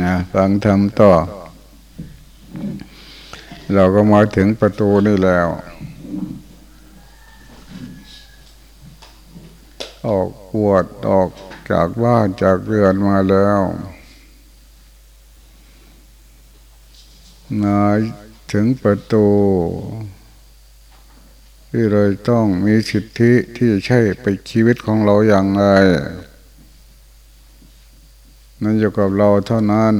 นะฟังทำต่อ เราก็มาถึงประตูนี่แล้ว ออกปวดออกจากบ้านจากเรือนมาแล้วมาถึงประตู ที่เราต้องมีสิทธิที่จะใช้ไปชีวิตของเราอย่างไรนั่นอยู่กับเราเท่านั้น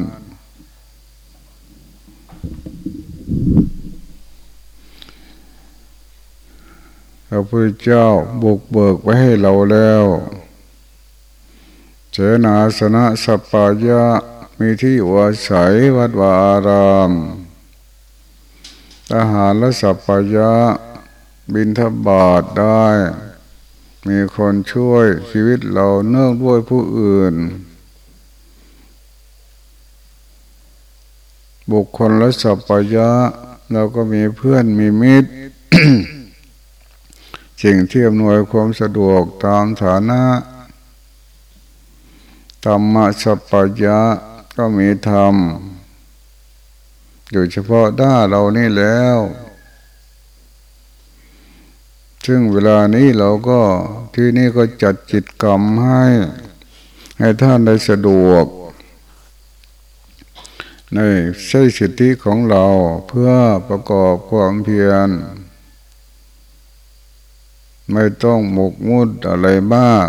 พระพุทธเจ้าบุกเบิกไว้ให้เราแล้วเจนาสนะสปายะมีที่อวาศัยวัดวาอารามทหารและสัพพยะ บินทบาทได้ มีคนช่วยชีวิตเราเนื่องด้วยผู้อื่น บุคคลและสัพพยะ เราก็มีเพื่อนมีมิตรสิ่งที่อำนวยความสะดวกตามฐานะธรรมะสัพพยะก็มีธรรม อยู่เฉพาะด้าเรานี่แล้ว ซึ่งเวลานี้เราก็ที่นี่ก็จัดจิตกรรมให้ ให้ท่านได้สะดวกในใช้สิทธิของเราเพื่อประกอบความเพียร ไม่ต้องหมกมุ่นอะไรมาก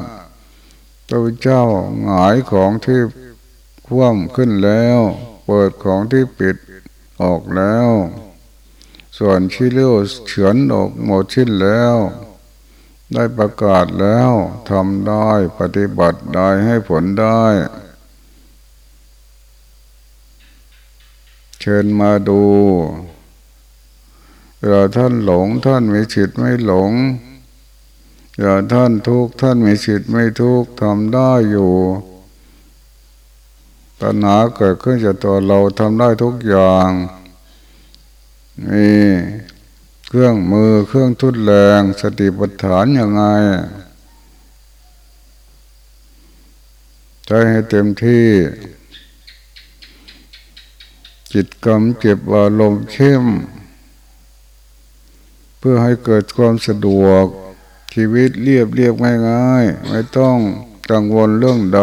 ตัวเจ้าหงายของที่คว่ำขึ้นแล้ว เปิดของที่ปิดออกแล้ว ส่วนชิเลี้ยวเฉือนออกหมดชิ้นแล้ว ได้ประกาศแล้วทำได้ปฏิบัติได้ให้ผลได้ เชิญมาดูเราท่านหลงท่านมีจิตไม่หลงอย่าท่านทุกท่านมีจิตไม่ทุกทำได้อยู่ตัณหาเกิดขึ้นจากตัวเราทำได้ทุกอย่าง มีเครื่องมือเครื่องทุนแรงสติปัฏฐานยังไงใจให้เต็มที่ จิตกรรมเจ็บอารมณ์เข้ม เพื่อให้เกิดความสะดวก ชีวิตเรียบเรียบง่ายๆ ไม่ต้องกังวลเรื่องใด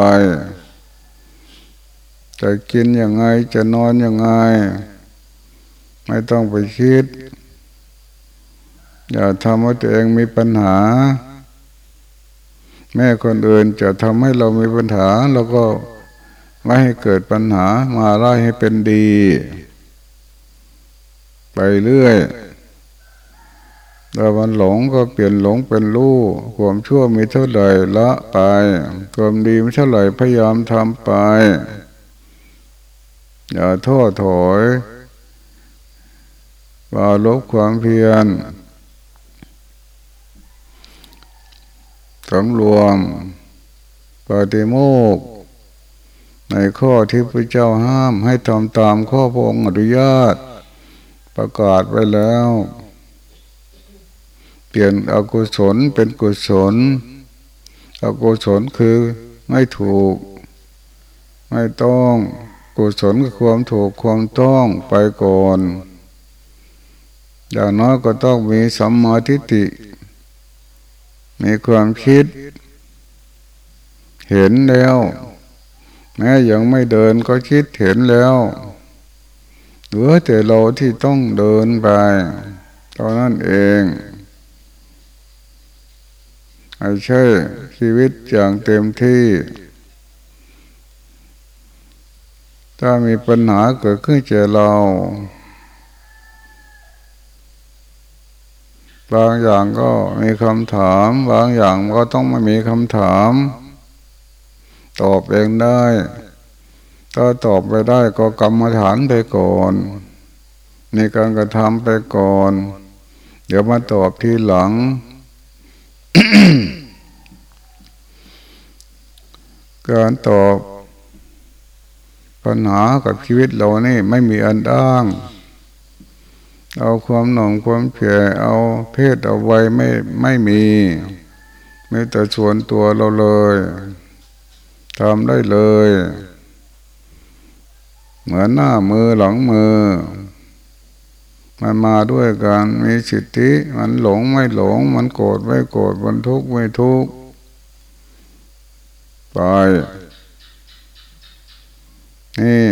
จะกินยังไงจะนอนยังไง ไม่ต้องไปคิด อย่าทำให้ตัวเองมีปัญหา แม่คนอื่นจะทำให้เรามีปัญหาเราก็ไม่ให้เกิดปัญหามาไล่ให้เป็นดี ไปเรื่อยแต่วันหลงก็เปลี่ยนหลงเป็นรู้ความชั่วมีเท่าไหร่ละไปความดีไม่เท่าไหร่พยายามทำไป อย่าท้อถอย ว่าลบความเพียรสำรวมปฏิโมก ในข้อที่พระเจ้าห้ามให้ทำตามข้อพงอนุญาต ประกาศไว้แล้ว เปลี่ยนอกุศลเป็นกุศล อกุศลคือไม่ถูก ไม่ต้อง กุศลกับความถูกความต้องไปก่อน อย่างน้อยก็ต้องมีสัมมาทิฏฐิมีความคิด เห็นแล้ว แม้ยังไม่เดินก็คิดเห็นแล้วเหลือแต่เราที่ต้องเดินไปตอนนั้นเองให้ใช่ชีวิตอย่างเต็มที่ ถ้ามีปัญหาเกิดขึ้นเจอเรา บางอย่างก็มีคำถาม บางอย่างก็ต้องไม่มีคำถาม ตอบเองได้ ถ้าตอบไปได้ก็กรรมฐานไปก่อน ในการกระทำไปก่อน เดี๋ยวมาตอบทีหลัง การตอบปัญหากับชีวิตเรานี่ไม่มีอันด้าง เอาความหน่องความเพียเอาเพศเอาไว้ไม่ไม่มีไไม่แต่ชวนตัวเราเลยทำได้เลย เหมือนหน้ามือหลังมือ มันมาด้วยกันมีสิทธิ มันหลงไม่หลง มันโกรธไม่โกรธมันทุกข์ไม่ทุกข์ไปนี่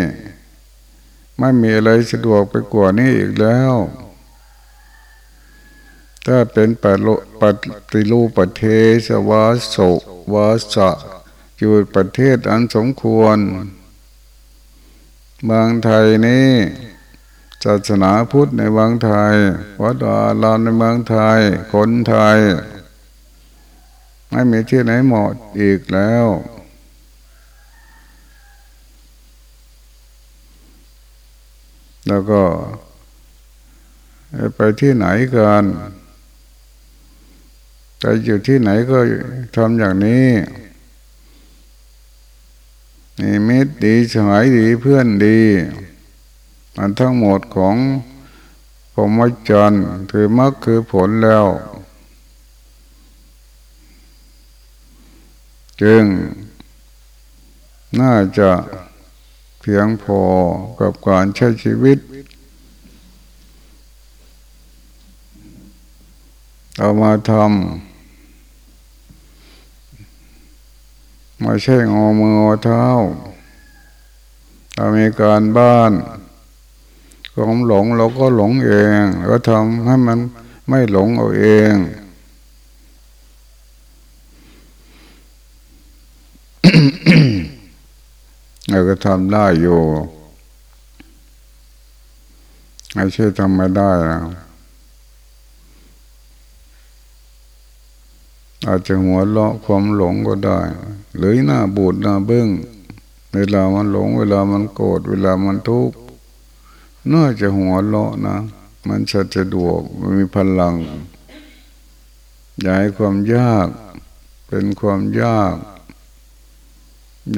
ไม่มีอะไรสะดวกไปกว่านี้อีกแล้ว ถ้าเป็นปัจปฏิรูปเทสวาโสวาสะอยู่ประเทศอันสมควรเมืองไทยนี้ศาสนาพุทธในเมืองไทย วัดอาลาในเมืองไทย คนไทย ไม่มีที่ไหนเหมาะอีกแล้ว แล้วก็ ไปที่ไหนกันไปอยู่ที่ไหนก็ทำอย่างนี้นี่มิตรดีสหายดีเพื่อนดีมันทั้งหมดของพรหมจรรย์คือมรรคคือผลแล้ว จึง น่าจะ เพียงพอกับการใช้ชีวิต เอามาทำไม่ใช่งอมือเท้าถ้ามีการบ้านความหลงเราก็หลงเอง ก็ทำให้มันไม่หลงเอาเอง เราก็ทำได้อยู่ไม่ใช่ทำไม่ได้อาจจะหัวเราะความหลงก็ได้ หรือหน้าบูดหน้าเบิ้งเวลามันหลง เวลามันโกรธเวลามันทุกข์น่าจะหัวเราะนะ มันจะสะดวกมันมีพลังย้ายความยาก เป็นความยาก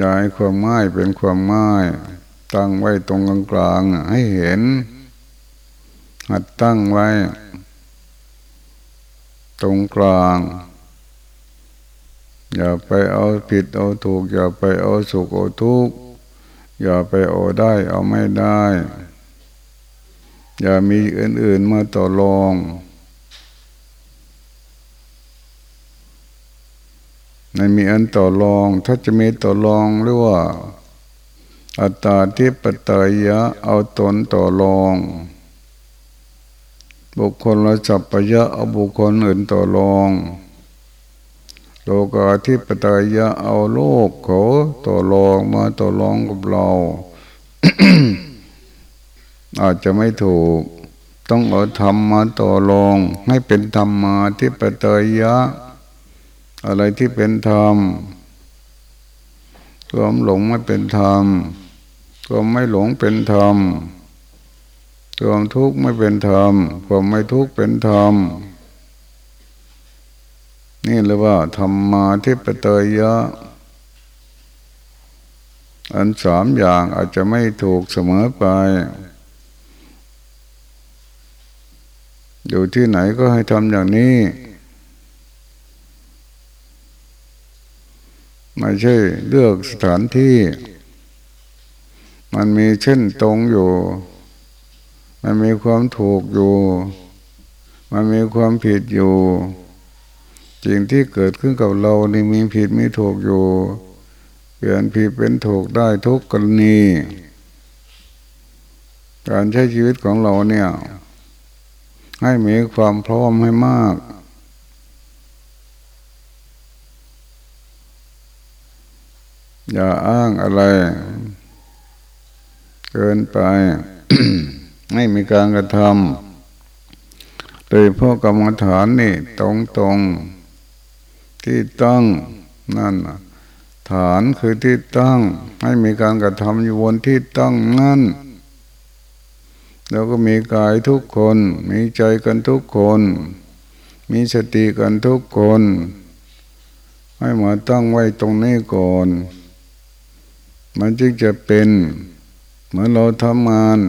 ย้ายความง่ายเป็นความง่าย ตั้งไว้ตรงกลางๆให้เห็น หัดตั้งไว้ ตรงกลาง อย่าไปเอาผิดเอาถูก อย่าไปเอาสุขเอาทุกข์อย่าไปเอาได้เอาไม่ได้ อย่ามีอื่นๆมาต่อรอง ไม่มีอันต่อรอง ถ้าจะมีต่อรองหรือว่า อัตตาที่ปตยะเอาตนต่อรอง บุคคลละจับปยะเอาบุคคลอื่นต่อรองโลกาที่ปตยะเอาโลกเขาต่อรองมาต่อรองกับเรา อาจจะไม่ถูก ต้องเอาธรรมมาต่อรอง ให้เป็นธรรมมาที่ปตยะ อะไรที่เป็นธรรมความหลงไม่เป็นธรรมความไม่หลงเป็นธรรมความทุกข์ไม่เป็นธรรมความไม่ทุกข์เป็นธรรมนี่เรียกว่าธรรมมาทิปเตยะอันสามอย่างอาจจะไม่ถูกเสมอไป อยู่ที่ไหนก็ให้ทำอย่างนี้ ไม่ใช่เลือกสถานที่ มันมีเช่นตรงอยู่ มันมีความถูกอยู่ มันมีความผิดอยู่สิ่งที่เกิดขึ้นกับเรานี่มีผิดมีถูกอยู่เปลี่ยนผิดเป็นถูกได้ทุกกรณี การใช้ชีวิตของเราเนี่ย ให้มีความพร้อมให้มาก อย่าอ้างอะไร เกินไป ไม่มีการกระทำโดยพวกกรรมฐานนี่ตรงตรงที่ตั้งนั่นฐานคือที่ตั้ง ให้มีการกระทำอยู่บนที่ตั้งนั่นแล้วก็มีกายทุกคน มีใจกันทุกคน มีสติกันทุกคน ให้มาตั้งไว้ตรงนี้ก่อน มันจึงจะเป็น เหมือนเราทำงาน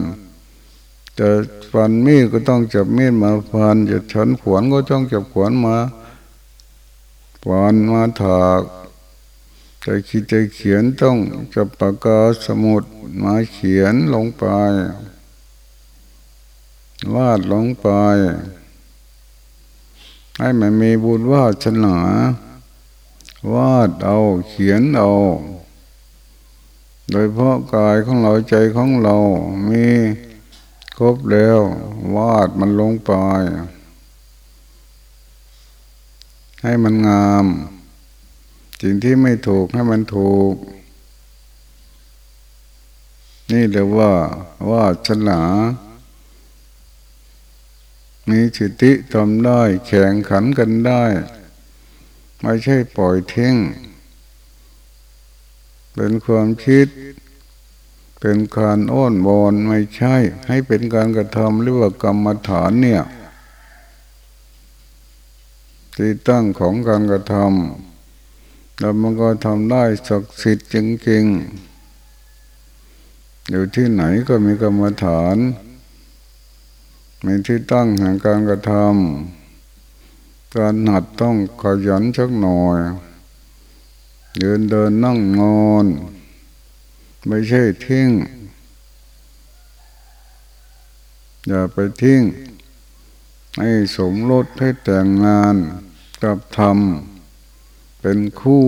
จะฟันมีดก็ต้องจับมีดมาฟัน จะฉันขวานก็ต้องจับขวานมาพวานมาถากจะคิดจะเขียนต้องจะปากกาสมุดมาเขียนลงไป วาดลงไป ให้มันมีบุญวาชนาวาดเอาเขียนเอา โดยเพราะกายของเราใจของเรา มีครบแล้ว วาดมันลงไป ให้มันงามสิ่งที่ไม่ถูกให้มันถูก นี่เรียกว่า วาฉลามีสิทธิทำได้ แข่งขันกันได้ ไม่ใช่ปล่อยทิ้ง เป็นความคิด เป็นการอ้อนวอนไม่ใช่ ให้เป็นการกระทำหรือว่ากรรมฐานเนี่ย ที่ตั้งของการกระทำแล้วมันก็ทำได้ศักดิ์สิทธิ์จริงๆอยู่ที่ไหนก็มีกรรมฐานมีที่ตั้งแห่งการกระทำการหัดต้องขยันชักหน่อย เดินเดินนั่งนอน ไม่ใช่ทิ้ง อย่าไปทิ้ง ให้สมรสให้แต่งงานกับธรรม เป็นคู่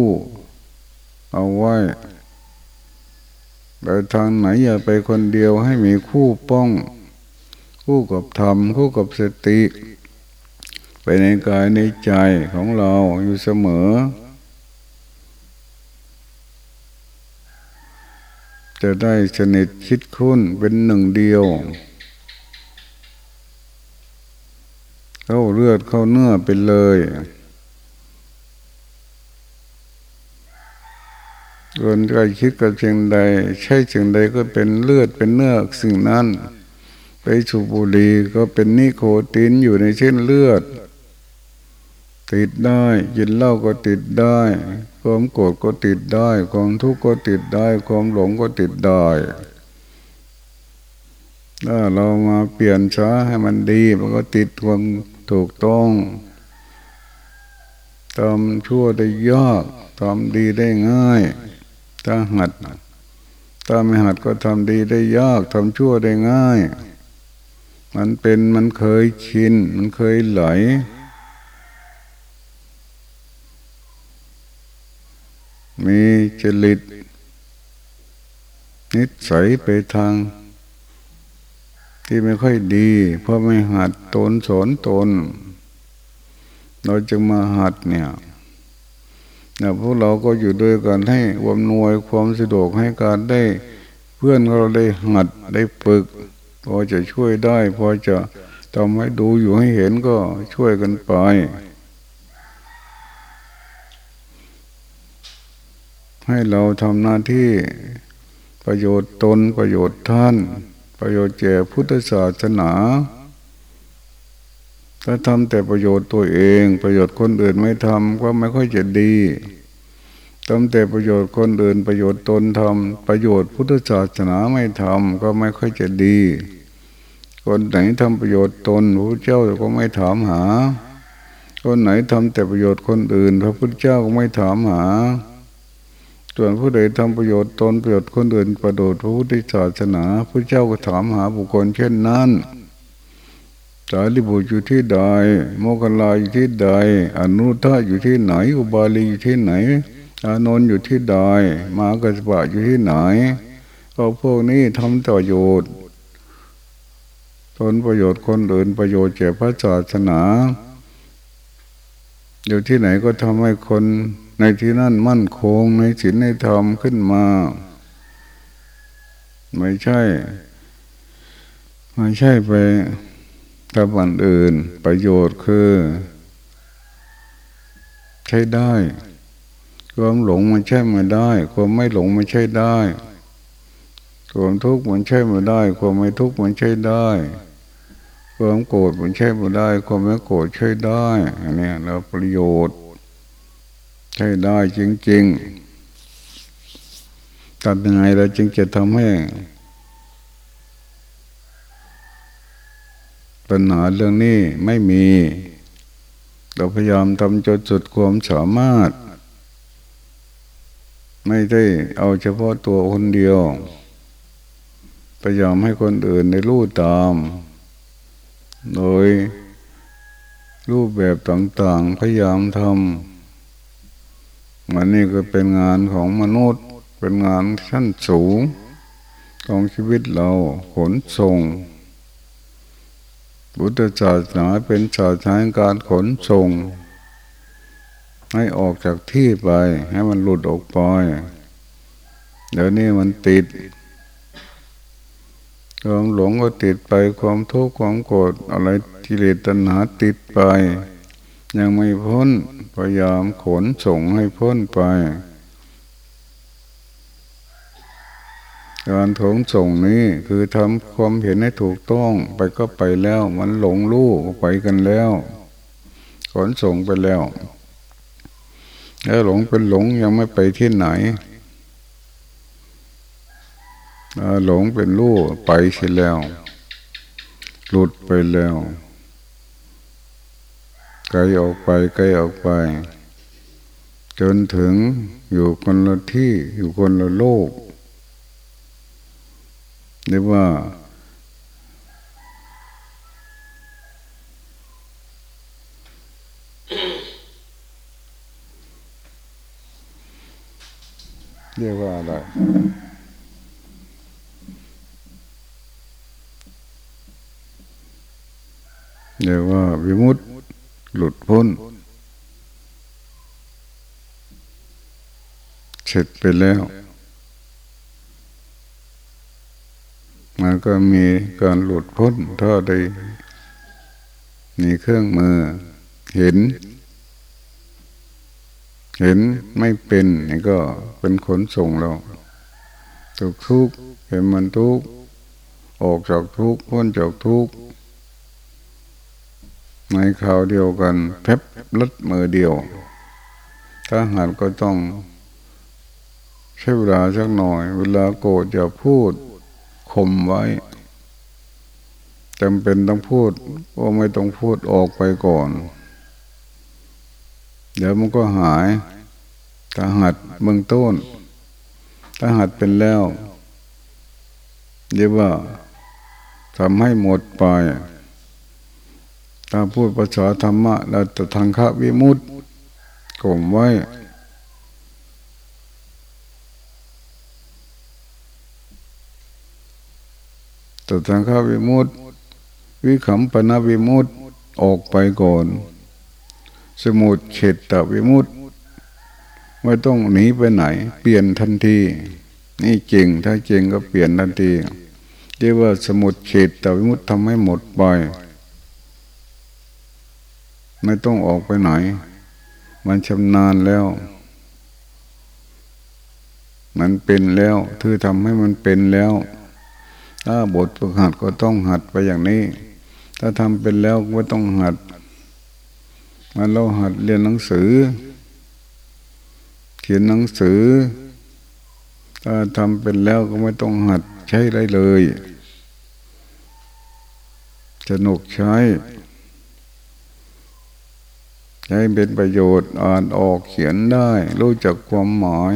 เอาไว้ไปทางไหนอย่าไปคนเดียวให้มีคู่ป้อง คู่กับธรรม คู่กับสติ ไปในกายในใจของเราอยู่เสมอ จะได้สนิทคิดคุ้นเป็นหนึ่งเดียว เข้าเลือดเข้าเนื้อไปเลยคนใกล้คิดกับสิ่งใด ใช่สิ่งใดก็เป็นเลือดเป็นเนื้อสิ่งนั้น ไปสูบบุหรี่ก็เป็นนิโคตินอยู่ในเช่นเลือด ติดได้กินเหล้าก็ติดได้ ความโกรธก็ติดได้ ความทุกข์ก็ติดได้ ความหลงก็ติดได้ ถ้าเรามาเปลี่ยนช้าให้มันดี มันก็ติดความถูกต้องทำชั่วได้ยากทำดีได้ง่าย ถ้าหัดถ้าไม่หัดก็ทำดีได้ยากทำชั่วได้ง่าย มันเป็นมันเคยชิน มันเคยไหล มีจริต นิสัยไปทาง ที่ไม่ค่อยดี เพราะไม่หัดตนสอนตน เราจึงมาหัดเนี่ยนะพวกเราก็อยู่ด้วยกันให้วมนวยความสะดวกให้การได้ เพื่อนเราได้หัดได้ฝึก พอจะช่วยได้ พอจะทำให้ดูอยู่ให้เห็นก็ช่วยกันไป ให้เราทำหน้าที่ประโยชน์ตนประโยชน์ท่าน ประโยชน์แก่พุทธศาสนาถ้าทำแต่ประโยชน์ตัวเอง ประโยชน์คนอื่นไม่ทำก็ไม่ค่อยจะดีทำแต่ประโยชน์คนอื่น ประโยชน์ตนทำประโยชน์พุทธศาสนาไม่ทำก็ไม่ค่อยจะดี คนไหนทำประโยชน์ตนพระเจ้าก็ไม่ถามหา คนไหนทำแต่ประโยชน์คนอื่น พระพุทธเจ้าก็ไม่ถามหา ส่วนผู้ใดทำประโยชน์ตนประโยชน์คนอื่นประโยชน์พระพุทธศาสนาพระเจ้าก็ถามหาบุคคลเช่นนั้นสารีบุตรอยู่ที่ใดโมกขลาอยู่ที่ใด อนุท่าอยู่ที่ไหน อุบาลีอยู่ที่ไหน อานนท์อยู่ที่ใดมากระสบะอยู่ที่ไหนก็พวกนี้ทำประโยชน์ตนประโยชน์คนอื่นประโยชน์แก่พระศาสนา อยู่ที่ไหนก็ทำให้คน ในที่นั่นมั่นคงในศีลในธรรมขึ้นมา ไม่ใช่ ไม่ใช่ไปทำอันอื่น ประโยชน์คือ ใช้ได้ ความหลงมันใช่ไม่ได้ ความไม่หลงมันใช่ได้ ความทุกข์มันใช่ไม่ได้ ความไม่ทุกข์มันใช่ได้ความโกรธมันใช่ไม่ได้ ความไม่โกรธใช่ได้ อันนี้เราประโยชน์ ใช่ได้จริงๆทำยังไงเราจึงจะทำให้ปัญหาเรื่องนี้ไม่มี เราพยายามทำจนสุดความสามารถ ไม่ได้เอาเฉพาะตัวคนเดียว พยายามให้คนอื่นในรู้ตาม โดยรูปแบบต่างๆ พยายามทำ มันนี่ก็เป็นงานของมนุษย์ เป็นงานชั้นสูงของชีวิตเราขนส่งพุทธศาสนาเป็นศาสนาการขนส่ง ให้ออกจากที่ไป ให้มันหลุดออกไปเดี๋ยวนี้มันติดความหลงก็ติดไปความทุกข์ความโกรธอะไรกิเลสตัณหาติดไป ยังไม่พ้นพยายามขนส่งให้พ้นไปการถงส่งนี้คือทำความเห็นให้ถูกต้องไปก็ไปแล้ว มันหลงลู่ไปกันแล้วขนส่งไปแล้วแล้วหลงเป็นหลงยังไม่ไปที่ไหนหลงเป็นลู่ไปเสียแล้ว หลุดไปแล้ว ไกลออกไปไกลออกไป จนถึงอยู่คนละที่อยู่คนละโลกเรียกว่า เรียกว่าอะไรเรียกว่าวิมุตติ หลุดพ้น เสร็จไปแล้ว มันก็มีการหลุดพ้นถ้าได้มีเครื่องมือ เห็น เห็นไม่เป็นนี่ก็เป็นขนส่งเราทุกทุกเห็นมันทุกออกจากทุกพ้นจากทุก ในข่าวเดียวกันเพบลัดมือเดียว ถ้าหากก็ต้องใช้เวลาสักหน่อย เวลาโกรธอย่าพูดข่มไว้จำเป็นต้องพูดก็ไม่ต้องพูดออกไปก่อน เดี๋ยวมันก็หายถ้าหัดเบื้องต้น ถ้าหัดเป็นแล้วเรียกว่าทำให้หมดไป ถ้าพูดภาษาธรรมะเราจะทางควิมุตติข่มไว้ตถาคาวิมุตติวิขำปนาวิมุตติออกไปก่อน สมุดเฉดตวิมุตติไม่ต้องหนีไปไหน เปลี่ยนทันที นี่จริงถ้าจริงก็เปลี่ยนทันทีเรียกว่าสมุดเฉดตวิมุตติทำให้หมดไป ไม่ต้องออกไปไหน มันชำนาญแล้ว มันเป็นแล้วคือทำให้มันเป็นแล้ว ถ้าบทฝึกหัดก็ต้องหัดไปอย่างนี้ ถ้าทำเป็นแล้วก็ต้องหัด มันเราหัดเรียนหนังสือ เขียนหนังสือ ถ้าทำเป็นแล้วก็ไม่ต้องหัดใช้ได้เลยสนุกใช้ ใช้เป็นประโยชน์อ่านออกเขียนได้ รู้จักความหมาย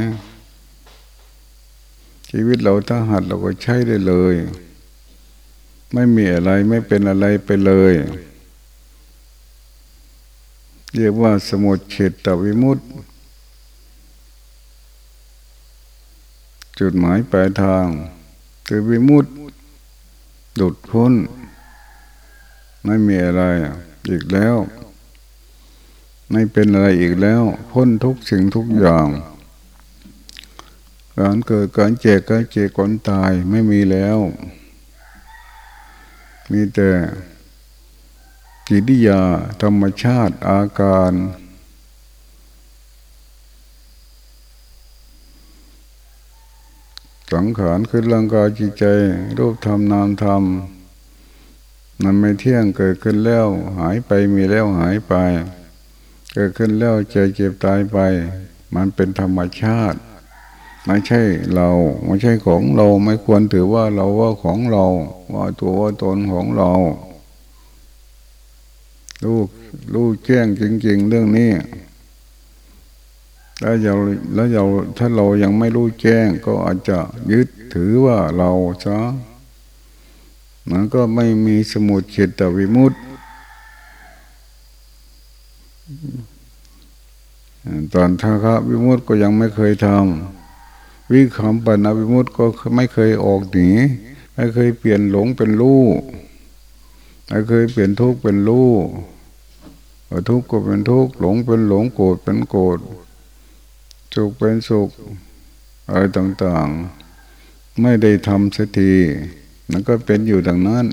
ชีวิตเราถ้าหัดเราก็ใช้ได้เลย ไม่มีอะไรไม่เป็นอะไรไปเลย เรียกว่าสมุดเฉดตวิมุตติจุดหมายปลายทางคือวิมุตติดุดพ้น ไม่มีอะไรอีกแล้ว ไม่เป็นอะไรอีกแล้ว พ้นทุกสิ่งทุกอย่างการเกิดการเจ็บการเจ็บก่อนตายไม่มีแล้ว มีแต่กิริยาธรรมชาติอาการสังขารคือร่างกายจิตใจ รูปธรรมนามธรรมมันไม่เที่ยงเกิดขึ้นแล้ว หายไปมีแล้วหายไป เกิดขึ้นแล้วเจ็บเจ็บตายไป มันเป็นธรรมชาติ ไม่ใช่เราไม่ใช่ของเราไม่ควรถือว่าเราว่าของเรา ว่าตัวว่าตนของเรารู้รู้แจ้งจริง ๆ เรื่องนี้แล้วเราแล้วเราถ้าเรายังไม่รู้แจ้งก็อาจจะยึดถือว่าเราซะมันก็ไม่มีสมุดเขตวิมุตต ตอนท่าครับวิมุตก็ยังไม่เคยทำวิคำปัญวิมุตก็ไม่เคยออกหนีไม่เคยเปลี่ยนหลงเป็นรู้ไม่เคยเปลี่ยนทุกข์เป็นรู้ทุกข์ก็เป็นทุกข์หลงเป็นหลงโกรธเป็นโกรธสุขเป็นสุขอะไรต่างๆ ไม่ได้ทำสักทีมันก็เป็นอยู่ดังนั้น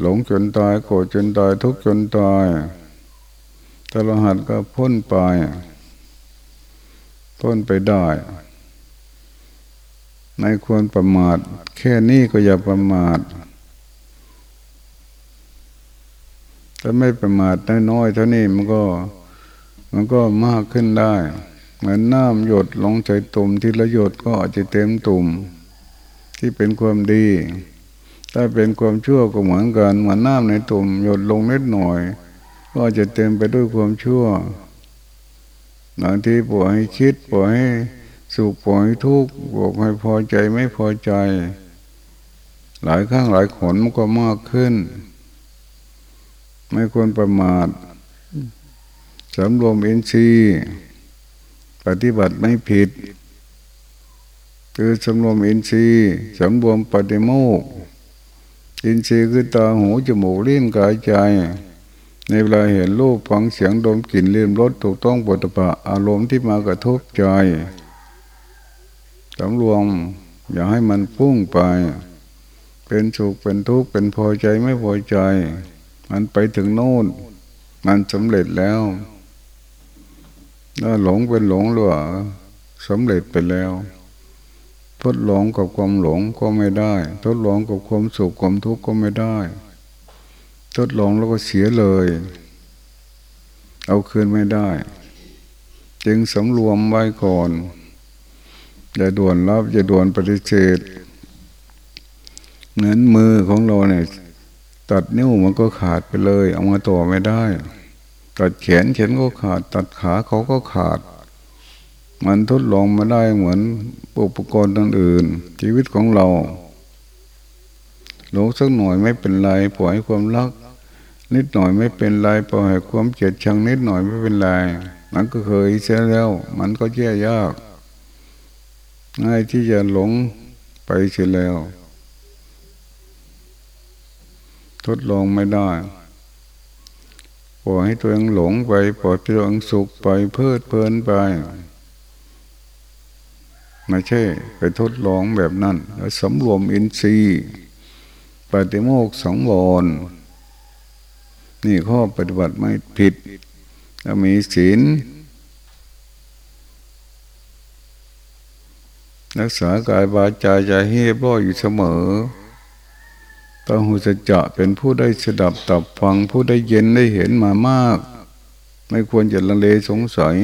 หลงจนตายโกรธจนตายทุกข์จนตาย ตลหัดก็พ้นไปพ้นไปได้ไม่ควรประมาท แค่นี้ก็อย่าประมาทถ้าไม่ประมาทน้อยๆเท่านี้มันก็มันก็มากขึ้นได้ เหมือนน้ำหยดลงใจตุ่มที่ละหยดก็อาจจะเต็มตุ่ม ที่เป็นความดี ถ้าเป็นความชั่วก็เหมือนกันเหมือนน้ำในตุ่มหยดลงนิดหน่อย ก็จะเต็มไปด้วยความชั่วบางทีปล่อยให้คิดปล่อยให้สุขปล่อยให้ทุกข์บอกให้พอใจไม่พอใจ หลายครั้งหลายขนมันก็มากขึ้น ไม่ควรประมาทสำรวมอินทรีย์ปฏิบัติไม่ผิด คือสำรวมอินทรีย์สำรวมปฏิโมกอินทรีย์คือตาหูจมูกลิ้นกายใจ ในเวลาเห็นรูปฟังเสียงดมกลิ่นเลียมรสถูกต้องปฏิปะอารมณ์ที่มากระทบใจสำรวมอย่าให้มันพุ่งไป เป็นสุขเป็นทุกข์เป็นพอใจไม่พอใจ มันไปถึงโน่น มันสำเร็จแล้วถ้าหลงเป็นหลงหรือสำเร็จไปแล้ว ทดลองกับความหลงก็ไม่ได้ ทดลองกับความสุขความทุกข์ก็ไม่ได้ ทดลองแล้วก็เสียเลย เอาคืนไม่ได้ จึงสำรวมไว้ก่อน อย่าด่วนรับ อย่าด่วนปฏิเสธเหมือนมือของเราเนี่ยตัดนิ้วมันก็ขาดไปเลย เอามาต่อไม่ได้ ตัดแขนแขนก็ขาด ตัดขาเขาก็ขาด มันทดลองมาได้เหมือนอุปกรณ์อื่น ชีวิตของเราหลงสักหน่อยไม่เป็นไร ปล่อยความรัก นิดหน่อยไม่เป็นไรปล่อยความเกลียดชังนิดหน่อยไม่เป็นไรมันก็เคยเสียแล้ว มันก็แย่ยากง่ายที่จะหลงไปเสียแล้ว ทดลองไม่ได้ปล่อยให้ตัวเองหลงไปปล่อยตัวเองสุขไปเพลิดเพลินไปไม่ใช่ ไปทดลองแบบนั้นสำรวมอินทรีย์ปฏิโมกสองวร นี่ข้อปฏิบัติไม่ผิดจะมีศีลรักษากายบาจาใจให้บ่อยอยู่เสมอต้องหูจะจะเป็นผู้ได้สดับตับฟังผู้ได้เย็นได้เห็นมามาก ไม่ควรจะลังเลสงสัย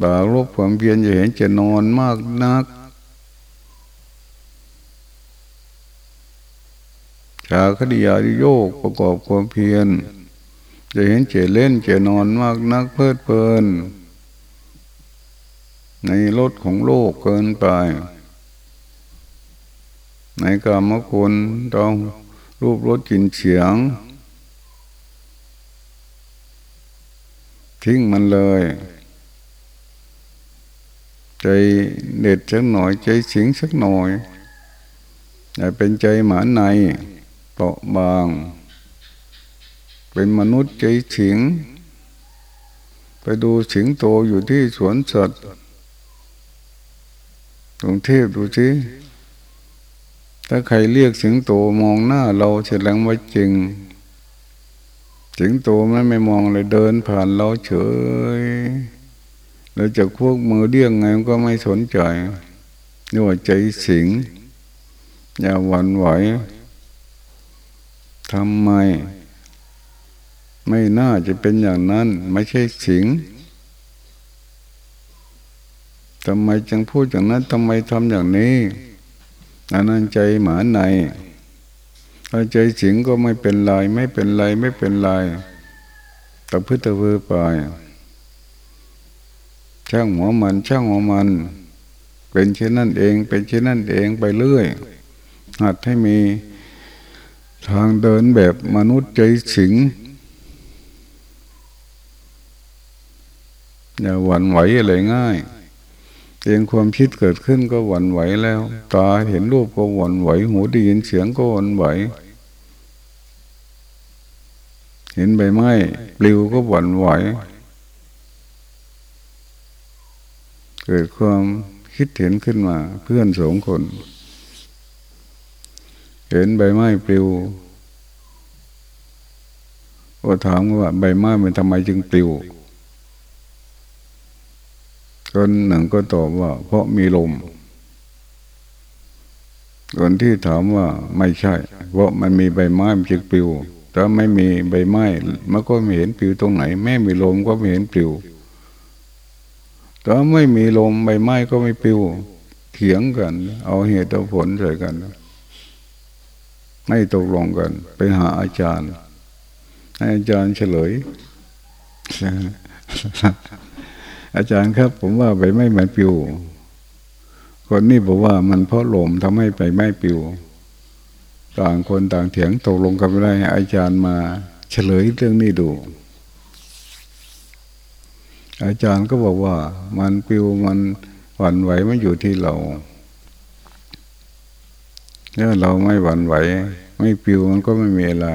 บาลบความเพียรจะเห็นจะนอนมากนัก ชาคดียาโยกประกอบความเพียรจะเห็นเจเล่นเจนอนมากนักเพลิดเพลิน ในรถของโลกเกินไป ในกามคุณต้องรูปรสกินเสียง ทิ้งมันเลยใจเด็ดสักหน่อยใจสิงสักหน่อยอย่เป็นใจหมาใน ปราะบาง เป็นมนุษย์ใจสิงไปดูสิงโตอยู่ที่สวนสัตว์กรุงเทพดูสิถ้าใครเรียกสิงโตมองหน้าเราแสดงว่าจริง สิงโตมันไม่มองเลยเดินผ่านเราเฉยเราจะควกมือเดี้ยงไงก็ไม่สนใจนี่ว่าใจสิง อย่าหวั่นไหว ทำไม ไม่น่าจะเป็นอย่างนั้น ไม่ใช่สิงทำไมจึงพูดอย่างนั้นทำไมทำอย่างนี้อันนั้นใจหมาในถ้าใจสิงก็ไม่เป็นไรไม่เป็นไรไม่เป็นไรตะพื้นตะพือไปช่างหัวมันช่างหัวมัน เป็นเช่นนั้นเอง เป็นเช่นนั้นเองไปเรื่อยหัดให้มี ทางเดินแบบมนุษย์ใจสิงอย่าหวั่นไหวอะไรง่ายเองความคิดเกิดขึ้นก็หวั่นไหวแล้ว ตาเห็นรูปก็หวั่นไหว หูได้ยินเสียงก็หวั่นไหว เห็นใบไม้ปลิวก็หวั่นไหว เกิดความคิดเห็นขึ้นมาเพื่อนสองคน เห็นใบไม้ปลิวก็ถามว่าใบไม้มันทำไมจึงปลิว คนหนึ่งก็ตอบว่า เพราะมีลม คนที่ถามว่าไม่ใช่ เพราะมันมีใบไม้มันจึงปลิวถ้าไม่มีใบไม้มันก็ไม่เห็นปลิวตรงไหน แม่มีลมก็ไม่เห็นปลิวถ้าไม่มีลมใบไม้ก็ไม่ปลิวเถียงกัน เอาเหตุผลใส่กัน ไม่ตกลงกัน ไปหาอาจารย์ให้อาจารย์เฉลย อาจารย์ครับ ผมว่าใบไม้มันปิว คนนี้บอกว่ามันเพราะลมทำให้ใบไม้ปิว ต่างคนต่างเถียงตกลงกันไม่ได้อาจารย์มาเฉลยเรื่องนี้ดู อาจารย์ก็บอกว่า มันปิวมันหวั่นไหวมันอยู่ที่เรา ถ้าเราไม่หวั่นไหว ไม่ปิวมันก็ไม่มีอะไร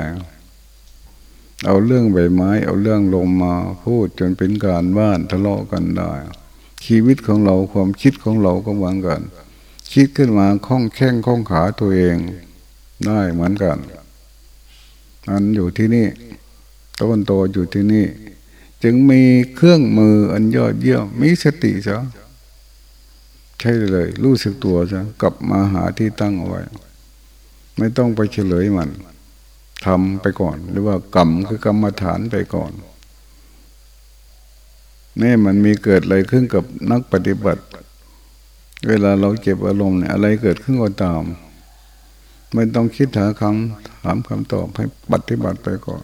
เอาเรื่องใบไม้ เอาเรื่องลมมาพูดจนเป็นการบ้านทะเลาะกันได้ ชีวิตของเราความคิดของเราก็เหมือนกัน คิดขึ้นมาคล้องแข้งคล้องขาตัวเองได้เหมือนกันอันอยู่ที่นี่ต้นโตอยู่ที่นี่ จึงมีเครื่องมืออันยอดเยี่ยมมีสติซะ ใช่เลย รู้สึกตัวซะกลับมาหาที่ตั้งเอาไว้ ไม่ต้องไปเฉลยมันทำไปก่อน หรือว่ากรรมคือกรรมฐานไปก่อนนี่มันมีเกิดอะไรขึ้นกับนักปฏิบัติ เวลาเราเก็บอารมณ์เนี่ยอะไรเกิดขึ้นก็ตาม ไม่ต้องคิดหาคำถามคำตอบให้ปฏิบัติไปก่อน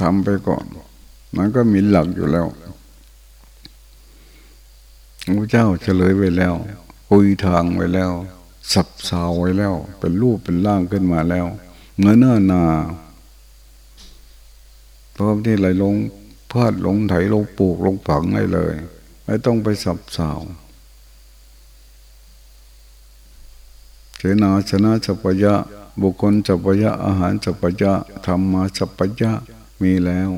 ทำไปก่อน มันก็มีหลักอยู่แล้ว พระเจ้าเฉลยไปแล้วคุยทางไว้แล้ว สับสาวไว้แล้ว เป็นรูปเป็นร่างขึ้นมาแล้วเนื้อเนื้อนาพร้อมที่ไหลลงพาดลงไถลงปลูกลงฝังได้เลย ไม่ต้องไปสับสาวเสนาชนะสัพยะ บุคคลสัพยะอาหารสัพยะธรรมาสัพยะมีแล้ว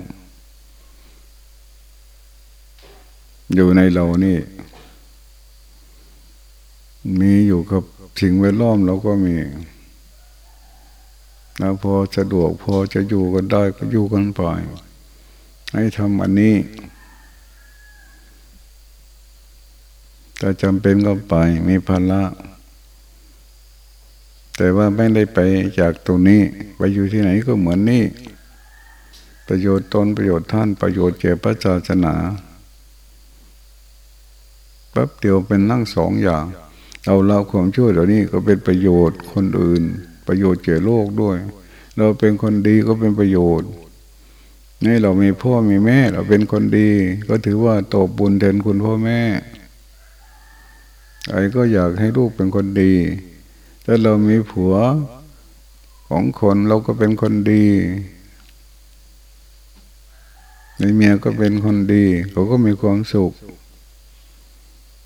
อยู่ในเรานี่ มีอยู่กับสิ่งแวดล้อมเราก็มีแล้วพอสะดวกพอจะอยู่กันได้ก็อยู่กันไปให้ทำอันนี้แต่จำเป็นก็ไปมีภาระแต่ว่าไม่ได้ไปจากตรงนี้ ไปอยู่ที่ไหนก็เหมือนนี่ ประโยชน์ตนประโยชน์ท่านประโยชน์แก่พระศาสนาแป๊บเดียวเป็นนั่งสองอย่าง เราเราความช่วยเหล่านี้ก็เป็นประโยชน์คนอื่น ประโยชน์แก่โลกด้วย เราเป็นคนดีก็เป็นประโยชน์นี่เรามีพ่อมีแม่ เราเป็นคนดี ก็ถือว่าตบบุญแทนคุณพ่อแม่ไอ้ก็อยากให้ลูกเป็นคนดีถ้าเรามีผัวของคนเราก็เป็นคนดีในเมียก็เป็นคนดี เขาก็มีความสุข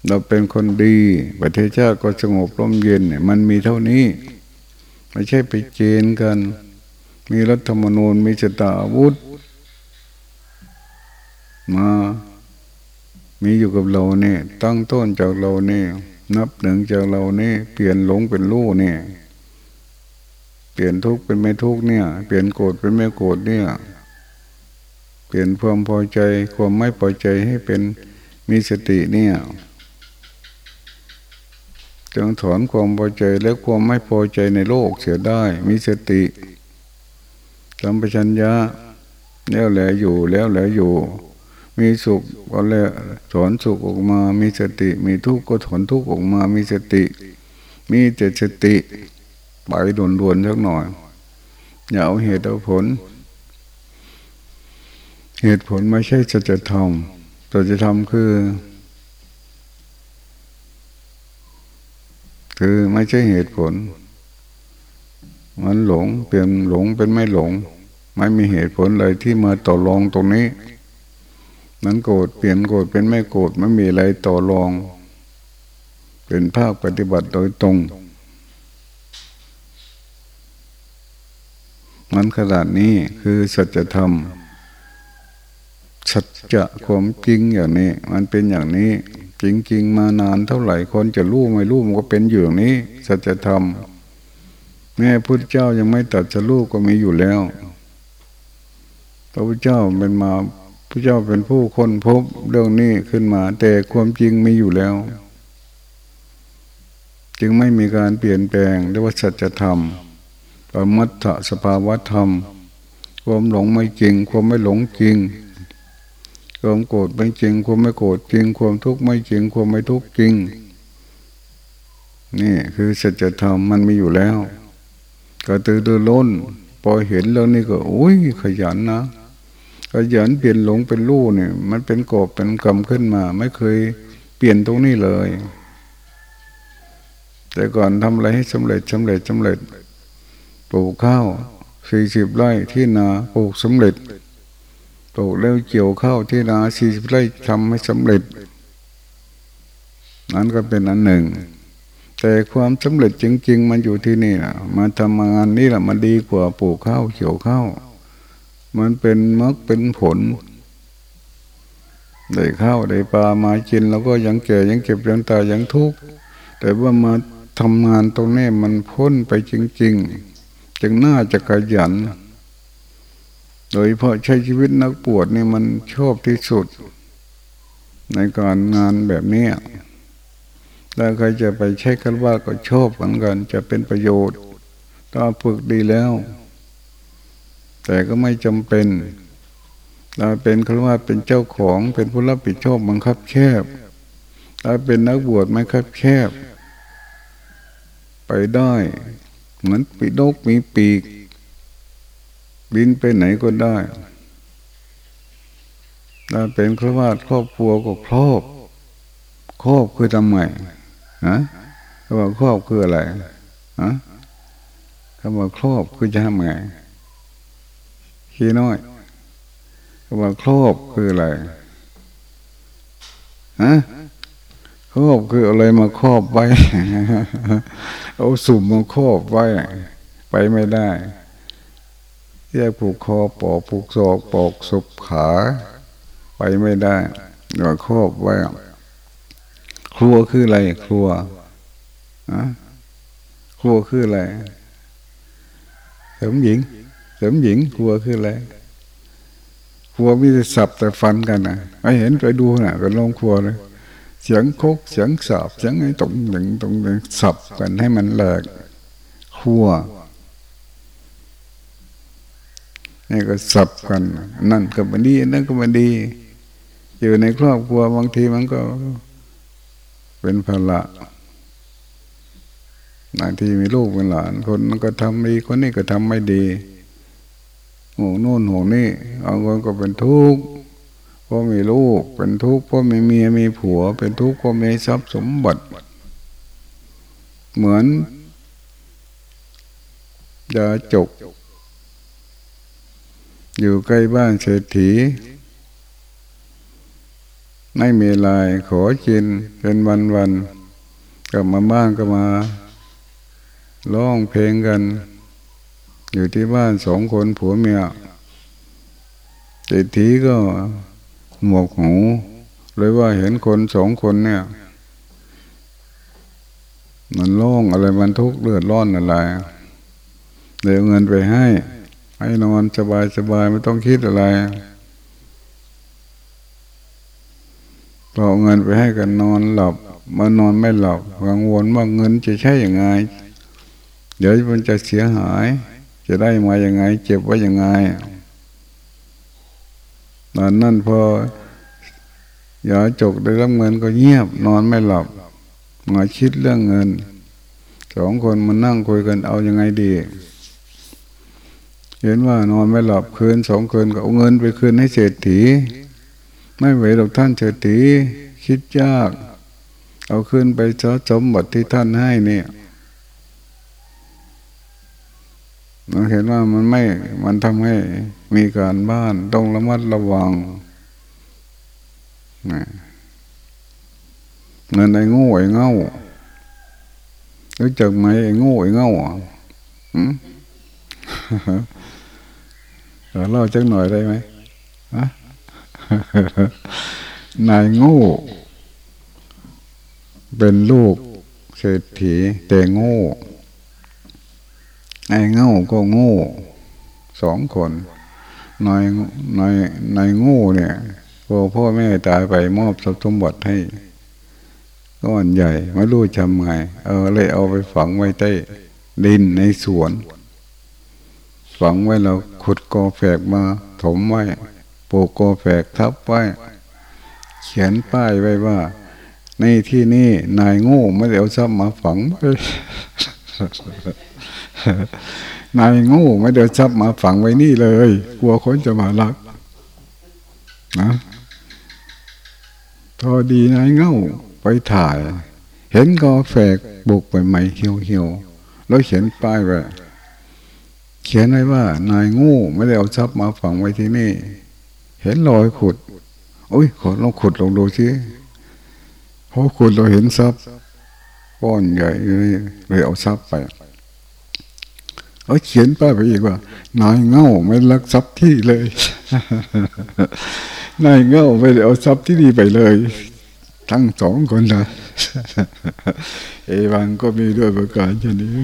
เราเป็นคนดี ประเทศชาติก็สงบร่มเย็นเนี่ยมันมีเท่านี้ ไม่ใช่ไปเจนกัน มีรัฐธรรมนูญมีชตาอาวุธ มา มีอยู่กับเราเนี่ย ตั้งต้นจากเราเนี่ย นับหนึ่งจากเราเนี่ย เปลี่ยนหลงเป็นรู้เนี่ย เปลี่ยนทุกข์เป็นไม่ทุกข์เนี่ย เปลี่ยนโกรธเป็นไม่โกรธเนี่ย เปลี่ยนความพอใจความไม่พอใจให้เป็นมีสติเนี่ย จงถอนความพอใจและความไม่พอใจในโลกเสียได้ มีสติสัมปชัญญะแล้วแหลอยู่แล้วแหลอยู่ มีสุขก็แล้วถอนสุขออกมา มีสติ มีทุกข์ก็ถอนทุกข์ออกมา มีสติ มีแต่สติไปด่วนๆสักหน่อย อย่าเอาเหตุเอาผล เหตุผลไม่ใช่จะจะทำแต่จะทำคือ คือไม่ใช่เหตุผล มันหลงเปลี่ยนหลงเป็นไม่หลง ไม่มีเหตุผลเลยที่มาต่อรองตรงนี้ นั้นโกรธเปลี่ยนโกรธเป็นไม่โกรธไม่มีอะไรต่อรอง เป็นภาคปฏิบัติโดยตรง มันขนาดนี้คือสัจธรรมสัจจะความจริงอย่างนี้ มันเป็นอย่างนี้ จริง ๆ มานานเท่าไหร่คนจะรู้ไม่รู้มันก็เป็นอย่างนี้สัจธรรมแม่พุทธเจ้ายังไม่ตัดจะรู้ก็มีอยู่แล้วพระพุทธเจ้าเป็นมาพระเจ้าเป็นผู้คนพบเรื่องนี้ขึ้นมา แต่ความจริงมีอยู่แล้ว จึงไม่มีการเปลี่ยนแปลงเรียกว่าสัจธรรมปรมัตถสภาวธรรม ความหลงไม่จริง ความไม่หลงจริง ความโกรธไม่จริง ความไม่โกรธจริง ความทุกข์ไม่จริง ความไม่ทุกข์จริง นี่คือสัจธรรมมันมีอยู่แล้ว ก็ตื่นรือร้นพอเห็นแล้วนี่ก็โอ้ยขยันนะขยันเปลี่ยนหลงเป็นรู้เนี่ย มันเป็นกบเป็นกรรมขึ้นมา ไม่เคยเปลี่ยนตรงนี้เลย แต่ก่อนทำอะไรให้สำเร็จสำเร็จสำเร็จปลูกข้าวสี่สิบไร่ที่นาปลูกสำเร็จ ปลูกแล้วเกี่ยวข้าวที่นาสี่สิบไร่ทำให้สำเร็จ นั้นก็เป็นอันหนึ่ง แต่ความสำเร็จจริง ๆ มันอยู่ที่นี่นะมาทำงานนี่แหละมันดีกว่าปลูกข้าวเกี่ยวข้าวมันเป็นมรรคเป็นผลได้ข้าวได้ปลามากิน แล้วก็ยังแก่ยังเก็บยังตายยังทุกข์แต่ว่ามาทำงานตรงนี้มันพ้นไปจริง ๆ จึงน่าจะขยัน โดยเพราะใช้ชีวิตนักปวดนี่มันชอบที่สุด ในการงานแบบนี้แล้วใครจะไปใช้กันว่าก็ชอบเหมือนกัน จะเป็นประโยชน์ถ้าฝึกดีแล้ว แต่ก็ไม่จำเป็นเราเป็นคำว่าเป็นเจ้าของเป็นผู้รับผิดชอบบังคับแคบถ้าเป็นนักบวชไม่คับแคบ ไปได้ เหมือนปีนกมีปีก บินไปไหนก็ได้ถ้าเป็นครอบครอบครัวก็ครอบครอบคือทำไมฮะคำว่าครอบคืออะไรฮะคำว่าครอบคือจะทำไงขี้น้อยคำว่าครอบคืออะไรฮะครอบคืออะไรมาครอบไว้ เอาสุ่มมาครอบไว้ ไปไม่ได้ แยกผูกคอปอกผูกศอกปอกศพขา ไปไม่ได้หรือครอบไว้ครัวคืออะไร ครัวอะครัวคืออะไรเสริมหญิงเสริมหญิงครัวคืออะไรครัวมีแต่สับแต่ฟันกันนะไม่เห็นไปดูนะก็ลงครัวเลยเสียงโคกเสียงสาบเสียงไอ้ตรงหนึ่งตรงหนึ่งสับกันให้มันแหลกขั้ว นี่ก็สับกัน นั่นก็มันดีนั่นก็มันดี อยู่ในครอบครัวบางทีมันก็ เป็นภาระบางทีมีลูกเป็นหลาน คนก็ทำดีคนนี้ก็ทำไม่ดีห่วงโน่นห่วงนี่เอาคนก็เป็นทุกข์เพราะมีลูก เป็นทุกข์เพราะมีเมียมีผัว เป็นทุกข์เพราะมีทรัพย์สมบัติ เหมือนยาจก อยู่ใกล้บ้านเศรษฐี ไม่มีลายขอกินเป็นวันวันกลับมาบ้านก็มาร้องเพลงกัน อยู่ที่บ้านสองคนผัวเมียเศรษฐีก็หมวกหูเลยว่าเห็นคนสองคนเนี่ย มันโล่งอะไรมันทุกข์เลือดร้อนอะไรเดี๋ยวเงินไปให้ ให้นอนสบายสบายไม่ต้องคิดอะไรพอเงินไปให้กันนอนหลับมานอนไม่หลับกังวลว่าเงินจะใช้อย่างไง เดี๋ยวมันจะเสียหาย จะได้มาอย่างไง เจ็บไว้อย่างไงตอนนั้นพอยาจกได้รับเงินก็เงียบ นอนไม่หลับมาคิดเรื่องเงินสองคนมันนั่งคุยกันเอาอยัางไงดี เห็นว่านอนไม่หลับคืนสองคืนก็เอาเงินไปคืนให้เศรษฐี ไม่ไหวหรอกท่านเศรษฐีคิดยาก เอาคืนไปเจ้าสมบัติที่ท่านให้เนี่ยเราเห็นว่ามันไม่มันทำให้มีการบ้านต้องระมัดระวังเงินไอ้งูไอ้เง่ารู้จักไหมไอ้งูไอ้เง่าอะ เล่าจักหน่อยได้ไหมนายงูเป็นลูกเศรษฐีแต่งูไอ้เง่าก็งูสองคนนายนายนายงูเนี่ยพอพ่อแม่ตายไปมอบทรัพย์สมบัติให้ก้อนใหญ่ไม่รู้จำไงเออเลยเอาไปฝังไว้ใต้ดินในสวน ฝังไว้เราขุดกอแฝกมาถมไว้ปลูกกอแฝกทับไว้ เขียนป้ายไว้ว่า ในที่นี้นายงูไม่ได้เอาทรัพย์มาฝังไว้นายงูไม่ได้ทรัพย์มาฝังไว้นี่เลย กลัวคนจะมาลักนะพอดีนายเง่าไปถ่าย เห็นกอแฝกบุกไปใหม่เหี่ยวเหี่ยวแล้วเขียนป้ายไว้ ขียนไว้ว่า นายงูไม่ได้เอาทรัพย์มาฝังไว้ที่นี่ เห็นรอยขุดโอ้ยขอลองขุดลองดูสิพอขุดเราเห็นทรัพย์ก้อนใหญ่เลยเอาทรัพย์ไปเขาเขียนป้ายไปอีกว่า นายเง่าไม่รักทรัพย์ที่เลย นายเง่าไม่ได้เอาทรัพย์ที่นี่ไปเลย ทั้งสองคนเลยเอวังก็มีด้วยประการชนี้